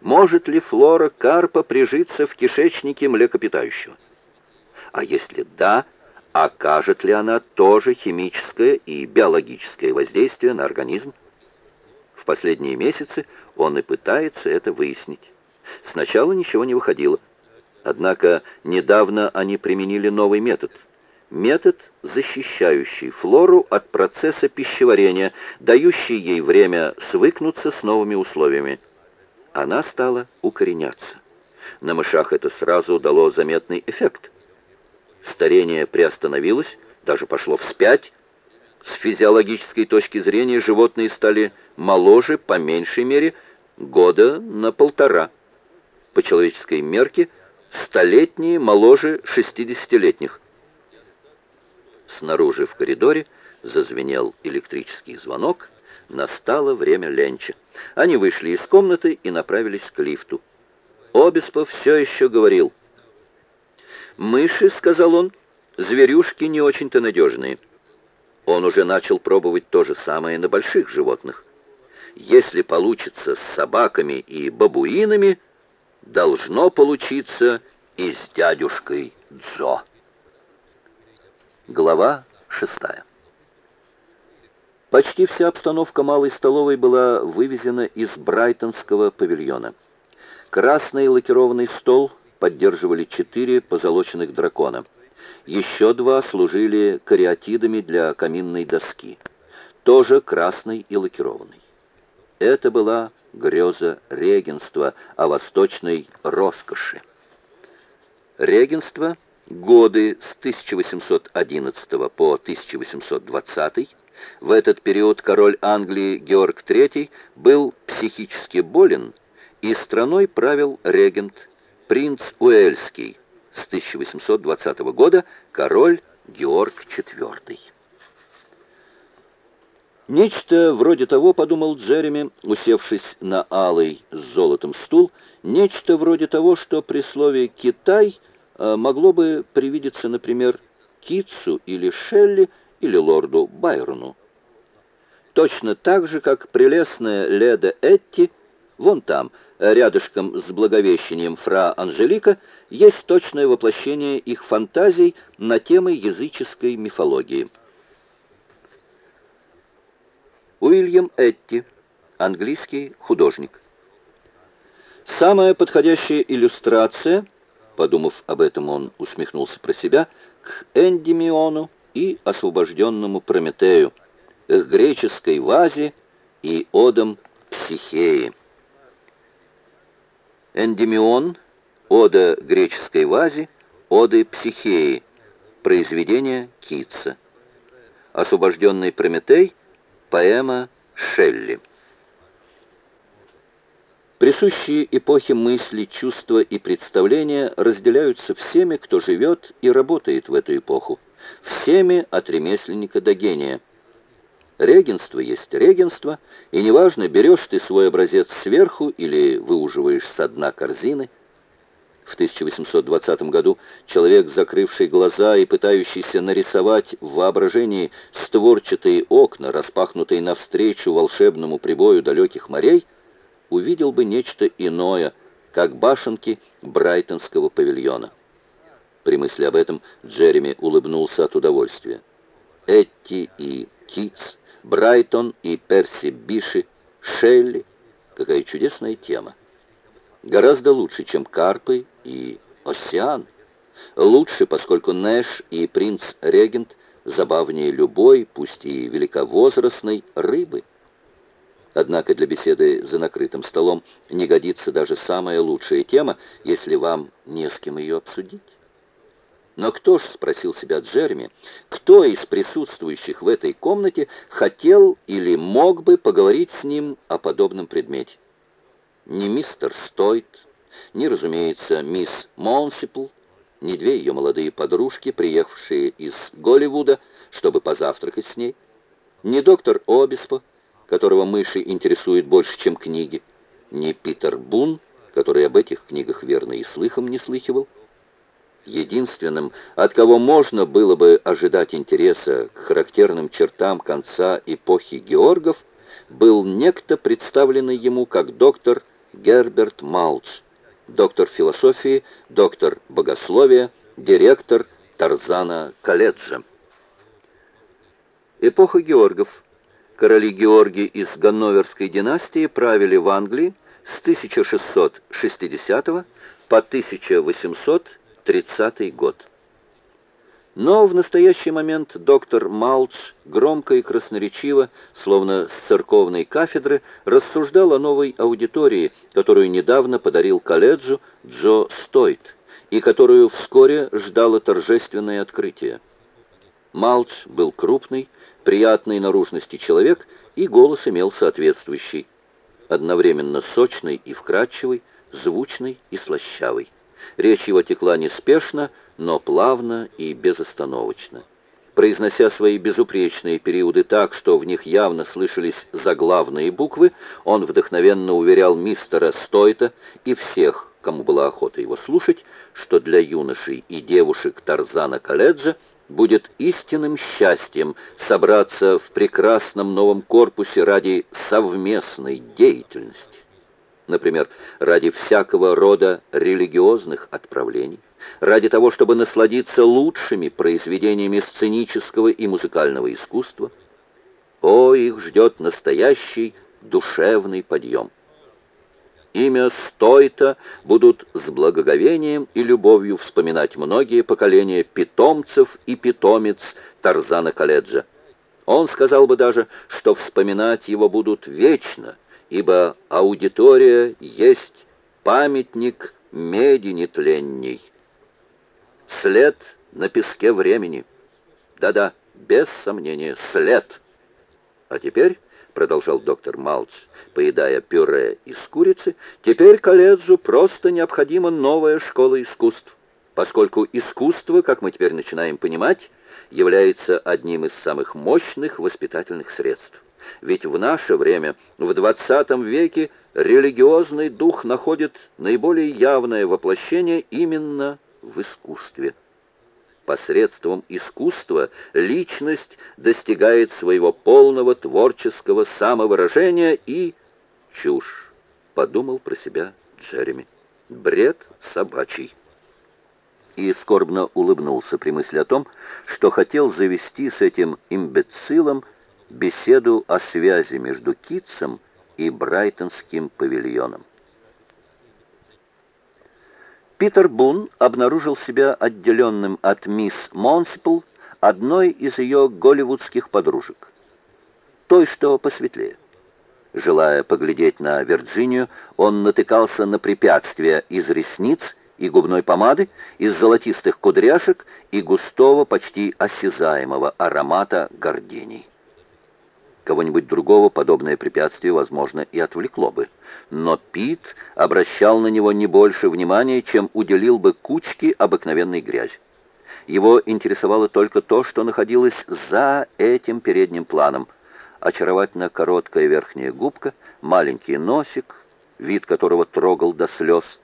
Может ли флора карпа прижиться в кишечнике млекопитающего? А если да, окажет ли она тоже химическое и биологическое воздействие на организм? В последние месяцы он и пытается это выяснить. Сначала ничего не выходило. Однако недавно они применили новый метод. Метод, защищающий флору от процесса пищеварения, дающий ей время свыкнуться с новыми условиями. Она стала укореняться. На мышах это сразу дало заметный эффект. Старение приостановилось, даже пошло вспять. С физиологической точки зрения животные стали моложе, по меньшей мере, года на полтора. По человеческой мерке – столетние моложе шестидесятилетних. Снаружи в коридоре зазвенел электрический звонок, настало время ленча. Они вышли из комнаты и направились к лифту. Обеспов все еще говорил. «Мыши, — сказал он, — зверюшки не очень-то надежные». Он уже начал пробовать то же самое на больших животных. Если получится с собаками и бабуинами, должно получиться и с дядюшкой Джо. Глава шестая. Почти вся обстановка малой столовой была вывезена из Брайтонского павильона. Красный лакированный стол поддерживали четыре позолоченных дракона. Еще два служили кариатидами для каминной доски, тоже красный и лакированный. Это была греза регенства о восточной роскоши. Регенство годы с 1811 по 1820 в этот период король Англии Георг III был психически болен, и страной правил регент принц Уэльский с 1820 года король Георг IV. Нечто вроде того, подумал Джереми, усевшись на алый с золотом стул, нечто вроде того, что при слове «Китай» Э, могло бы привидеться, например, Китсу или Шелли или лорду Байрону. Точно так же, как прелестная леда Этти, вон там, рядышком с благовещением фра Анжелика, есть точное воплощение их фантазий на темы языческой мифологии. Уильям Этти, английский художник. Самая подходящая иллюстрация – Подумав об этом, он усмехнулся про себя к Эндимиону и освобожденному Прометею, к греческой вазе и одам Психеи. Эндимион, ода греческой вазе, оды Психеи, произведение Китса. Освобожденный Прометей, поэма Шелли. Присущие эпохе мысли, чувства и представления разделяются всеми, кто живет и работает в эту эпоху, всеми от ремесленника до гения. Регенство есть регенство, и неважно, берешь ты свой образец сверху или выуживаешь со дна корзины. В 1820 году человек, закрывший глаза и пытающийся нарисовать в воображении створчатые окна, распахнутые навстречу волшебному прибою далеких морей, увидел бы нечто иное, как башенки Брайтонского павильона. При мысли об этом Джереми улыбнулся от удовольствия. Этти и Китс, Брайтон и Перси Биши, Шелли. Какая чудесная тема. Гораздо лучше, чем Карпы и Оссиан. Лучше, поскольку Нэш и принц-регент забавнее любой, пусть и великовозрастной, рыбы. Однако для беседы за накрытым столом не годится даже самая лучшая тема, если вам не с кем ее обсудить. Но кто ж, спросил себя Джереми, кто из присутствующих в этой комнате хотел или мог бы поговорить с ним о подобном предмете? Ни мистер Стойт, ни, разумеется, мисс Монсипл, ни две ее молодые подружки, приехавшие из Голливуда, чтобы позавтракать с ней, ни доктор Обеспо, которого мыши интересуют больше, чем книги, ни Питер Бун, который об этих книгах верно и слыхом не слыхивал. Единственным, от кого можно было бы ожидать интереса к характерным чертам конца эпохи Георгов, был некто, представленный ему как доктор Герберт Малч, доктор философии, доктор богословия, директор Тарзана колледжа. Эпоха Георгов. Короли Георгий из Ганноверской династии правили в Англии с 1660 по 1830 год. Но в настоящий момент доктор Малч громко и красноречиво, словно с церковной кафедры, рассуждал о новой аудитории, которую недавно подарил колледжу Джо Стойт, и которую вскоре ждало торжественное открытие. Малч был крупный, приятной наружности человек, и голос имел соответствующий, одновременно сочный и вкрадчивый, звучный и слащавый. Речь его текла неспешно, но плавно и безостановочно. Произнося свои безупречные периоды так, что в них явно слышались заглавные буквы, он вдохновенно уверял мистера Стойта и всех, кому была охота его слушать, что для юношей и девушек Тарзана колледжа будет истинным счастьем собраться в прекрасном новом корпусе ради совместной деятельности например, ради всякого рода религиозных отправлений, ради того, чтобы насладиться лучшими произведениями сценического и музыкального искусства. О, их ждет настоящий душевный подъем. Имя Стойта будут с благоговением и любовью вспоминать многие поколения питомцев и питомец Тарзана Каледжа. Он сказал бы даже, что вспоминать его будут вечно – ибо аудитория есть памятник меди нетленней. След на песке времени. Да-да, без сомнения, след. А теперь, продолжал доктор Малч, поедая пюре из курицы, теперь колледжу просто необходима новая школа искусств, поскольку искусство, как мы теперь начинаем понимать, является одним из самых мощных воспитательных средств. Ведь в наше время, в XX веке, религиозный дух находит наиболее явное воплощение именно в искусстве. Посредством искусства личность достигает своего полного творческого самовыражения и чушь, подумал про себя Джереми. Бред собачий. И скорбно улыбнулся при мысли о том, что хотел завести с этим имбецилом беседу о связи между Китсом и Брайтонским павильоном. Питер Бун обнаружил себя отделенным от мисс Монсипл, одной из ее голливудских подружек, той, что посветлее. Желая поглядеть на Вирджинию, он натыкался на препятствия из ресниц и губной помады, из золотистых кудряшек и густого, почти осязаемого аромата гордений. Кого-нибудь другого подобное препятствие, возможно, и отвлекло бы. Но Пит обращал на него не больше внимания, чем уделил бы кучке обыкновенной грязи. Его интересовало только то, что находилось за этим передним планом. Очаровательно короткая верхняя губка, маленький носик, вид которого трогал до слез.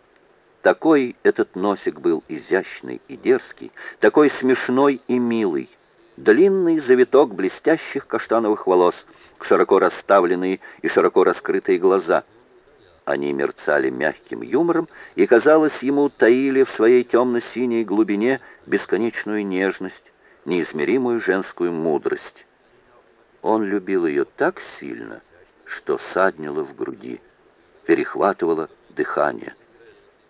Такой этот носик был изящный и дерзкий, такой смешной и милый длинный завиток блестящих каштановых волос, широко расставленные и широко раскрытые глаза. Они мерцали мягким юмором и, казалось, ему таили в своей темно-синей глубине бесконечную нежность, неизмеримую женскую мудрость. Он любил ее так сильно, что саднило в груди, перехватывало дыхание.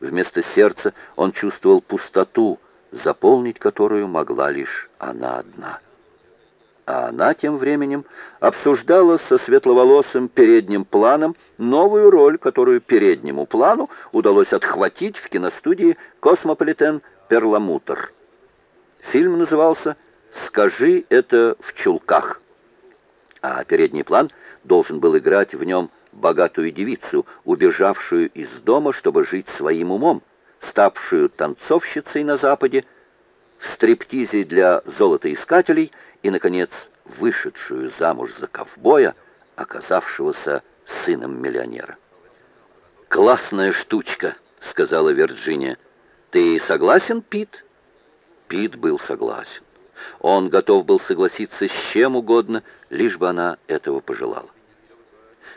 Вместо сердца он чувствовал пустоту, заполнить которую могла лишь она одна. А она тем временем обсуждала со светловолосым передним планом новую роль, которую переднему плану удалось отхватить в киностудии «Космополитен Перламутр». Фильм назывался «Скажи это в чулках», а передний план должен был играть в нем богатую девицу, убежавшую из дома, чтобы жить своим умом, ставшую танцовщицей на Западе, в стриптизе для золотоискателей и, наконец, вышедшую замуж за ковбоя, оказавшегося сыном миллионера. «Классная штучка», — сказала Вирджиния. «Ты согласен, Пит?» Пит был согласен. Он готов был согласиться с чем угодно, лишь бы она этого пожелала.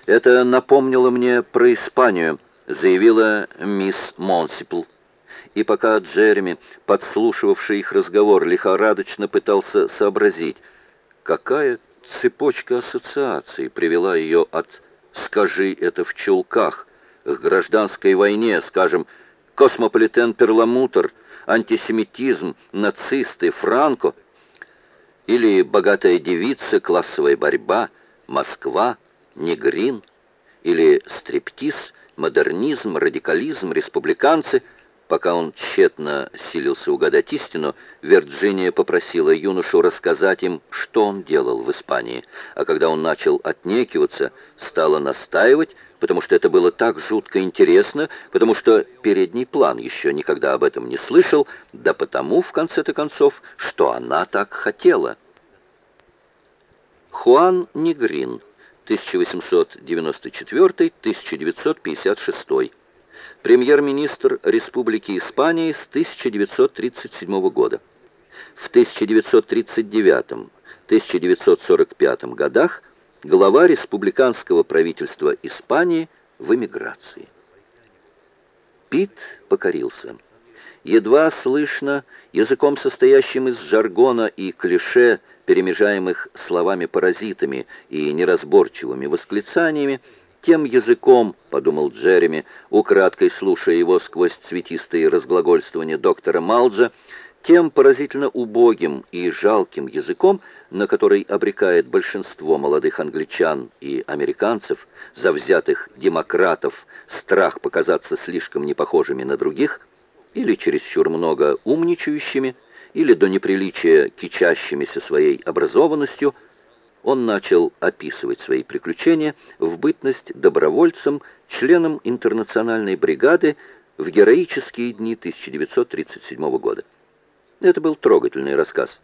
Это напомнило мне про Испанию, заявила мисс Монсипл. И пока Джереми, подслушивавший их разговор, лихорадочно пытался сообразить, какая цепочка ассоциаций привела ее от «скажи это в чулках» к гражданской войне, скажем, космополитен-перламутр, антисемитизм, нацисты, Франко, или богатая девица, классовая борьба, Москва, негрин, или стриптиз, модернизм, радикализм, республиканцы – Пока он тщетно силился угадать истину, Вирджиния попросила юношу рассказать им, что он делал в Испании. А когда он начал отнекиваться, стала настаивать, потому что это было так жутко интересно, потому что передний план еще никогда об этом не слышал, да потому, в конце-то концов, что она так хотела. Хуан Негрин, 1894-1956 премьер-министр Республики Испания с 1937 года. В 1939-1945 годах глава республиканского правительства Испании в эмиграции. Пит покорился. Едва слышно, языком состоящим из жаргона и клише, перемежаемых словами-паразитами и неразборчивыми восклицаниями, тем языком, — подумал Джереми, украдкой слушая его сквозь цветистые разглагольствования доктора Малджа, тем поразительно убогим и жалким языком, на который обрекает большинство молодых англичан и американцев, завзятых демократов, страх показаться слишком непохожими на других, или чересчур много умничающими, или до неприличия кичащимися своей образованностью — он начал описывать свои приключения в бытность добровольцем, членом интернациональной бригады в героические дни 1937 года. Это был трогательный рассказ.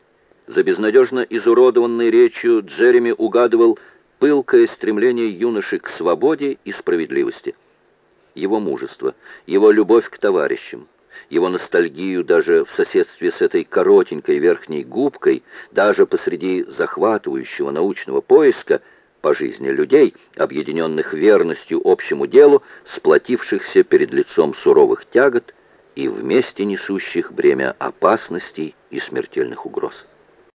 За безнадежно изуродованной речью Джереми угадывал пылкое стремление юноши к свободе и справедливости. Его мужество, его любовь к товарищам, его ностальгию даже в соседстве с этой коротенькой верхней губкой, даже посреди захватывающего научного поиска по жизни людей, объединенных верностью общему делу, сплотившихся перед лицом суровых тягот и вместе несущих бремя опасностей и смертельных угроз.